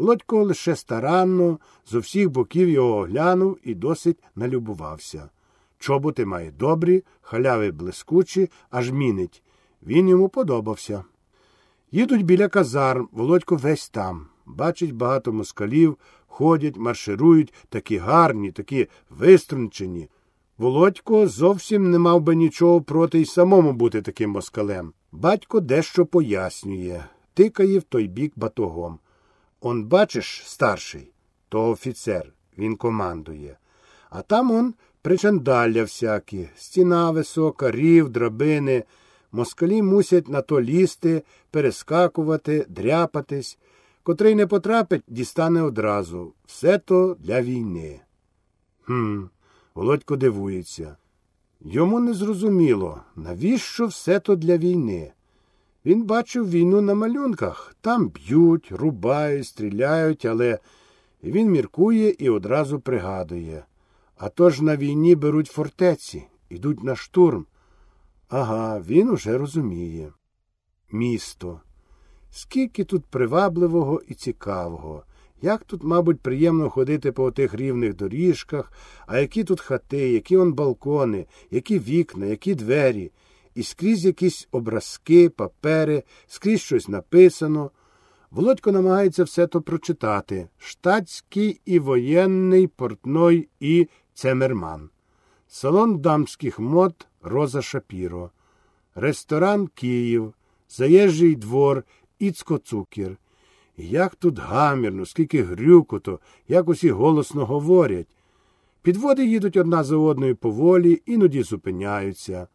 Володько лише старанно з усіх боків його оглянув і досить налюбувався. Чоботи має добрі, халяви блискучі, аж мінить. Він йому подобався. Їдуть біля казарм, Володько весь там. Бачить багато москалів, ходять, марширують, такі гарні, такі виструнчені. Володько зовсім не мав би нічого проти й самому бути таким москалем. Батько дещо пояснює, тикає в той бік батогом. Он, бачиш, старший, то офіцер, він командує. А там он причандалля всякі, стіна висока, рів, драбини. Москалі мусять на то лізти, перескакувати, дряпатись. Котрий не потрапить, дістане одразу. Все то для війни. Хм, Володько дивується. Йому не зрозуміло, навіщо все то для війни. Він бачив війну на малюнках. Там б'ють, рубають, стріляють, але він міркує і одразу пригадує. А то ж на війні беруть фортеці, йдуть на штурм. Ага, він уже розуміє. Місто. Скільки тут привабливого і цікавого. Як тут, мабуть, приємно ходити по тих рівних доріжках, а які тут хати, які он балкони, які вікна, які двері, і скрізь якісь образки, папери, скрізь щось написано. Володько намагається все то прочитати штатський і воєнний портной і цемерман, салон дамських мод Роза Шапіро, ресторан Київ, заїжджий двор Іцко-Цукір. Як тут гамірно, скільки грюкото, як усі голосно говорять. Підводи їдуть одна за одною поволі, іноді зупиняються.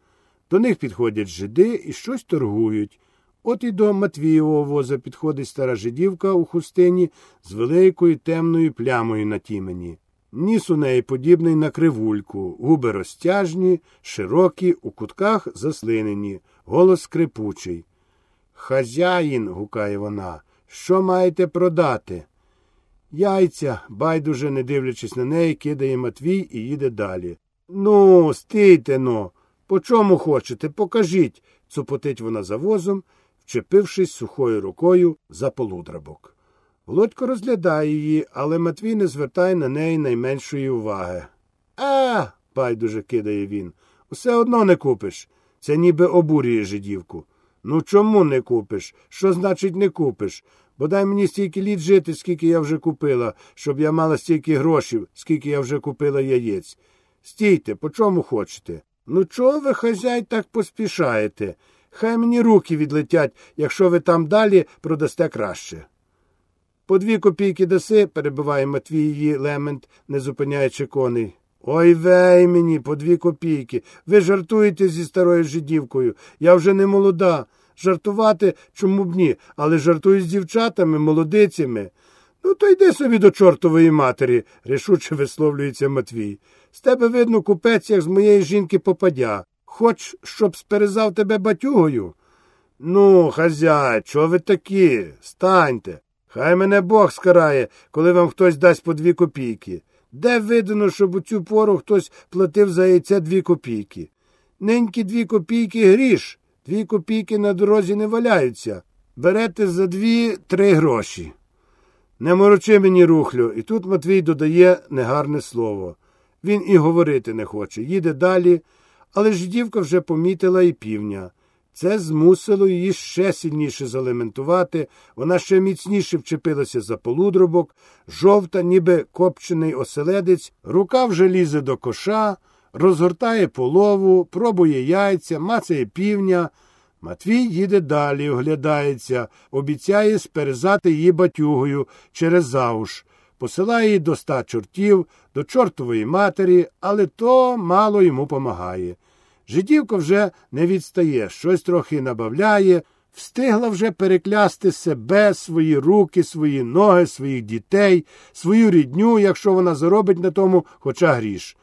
До них підходять жиди і щось торгують. От і до Матвієвого воза підходить стара жидівка у хустині з великою темною плямою на тімені. Ніс у неї подібний на кривульку, губи розтяжні, широкі, у кутках заслинені, голос скрипучий. Хазяїн, гукає вона, що маєте продати? Яйця, байдуже, не дивлячись на неї, кидає Матвій і їде далі. Ну, стійте но. По чому хочете, покажіть, цупотить вона за возом, вчепившись сухою рукою за полудрабок. Володько розглядає її, але Матвій не звертає на неї найменшої уваги. А, байдуже кидає він. Усе одно не купиш. Це ніби обурює жидівку. Ну чому не купиш? Що значить не купиш? Бодай мені стільки літ жити, скільки я вже купила, щоб я мала стільки грошей, скільки я вже купила яєць. Стійте, по чому хочете? Ну, чого ви, хазяй, так поспішаєте? Хай мені руки відлетять, якщо ви там далі продасте краще. По дві копійки даси, перебиває Матвій її лемент, не зупиняючи коней. Ой вей мені, по дві копійки. Ви жартуєте зі старою жидівкою. Я вже не молода. Жартувати чому б ні, але жартую з дівчатами, молодицями. Ну, то йди собі до чортової матері, рішуче висловлюється Матвій. З тебе, видно, купець, як з моєї жінки попадя. Хоч, щоб сперезав тебе батюгою? Ну, хазяй, чого ви такі? Станьте. Хай мене Бог скарає, коли вам хтось дасть по дві копійки. Де видано, щоб у цю пору хтось платив за яйця дві копійки? Ненькі дві копійки гріш, дві копійки на дорозі не валяються. Берете за дві три гроші. Не морочи мені рухлю, і тут Матвій додає негарне слово. Він і говорити не хоче, їде далі, але ж дівка вже помітила і півня. Це змусило її ще сильніше залементувати, вона ще міцніше вчепилася за полудробок, жовта, ніби копчений оселедець, рука вже лізе до коша, розгортає полову, пробує яйця, мацає півня. Матвій їде далі, оглядається, обіцяє сперезати її батюгою через завуш, посилає її до ста чортів, до чортової матері, але то мало йому помагає. Жидівка вже не відстає, щось трохи набавляє, встигла вже переклясти себе, свої руки, свої ноги, своїх дітей, свою рідню, якщо вона заробить на тому хоча гріш.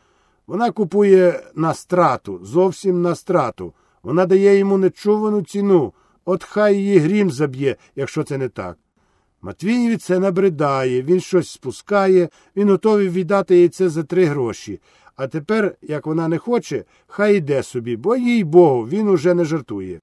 Вона купує на страту, зовсім на страту. Вона дає йому нечувану ціну. От хай її грім заб'є, якщо це не так. Матвієві це набридає, він щось спускає, він готовий віддати їй це за три гроші. А тепер, як вона не хоче, хай іде собі, бо їй богу, він уже не жартує.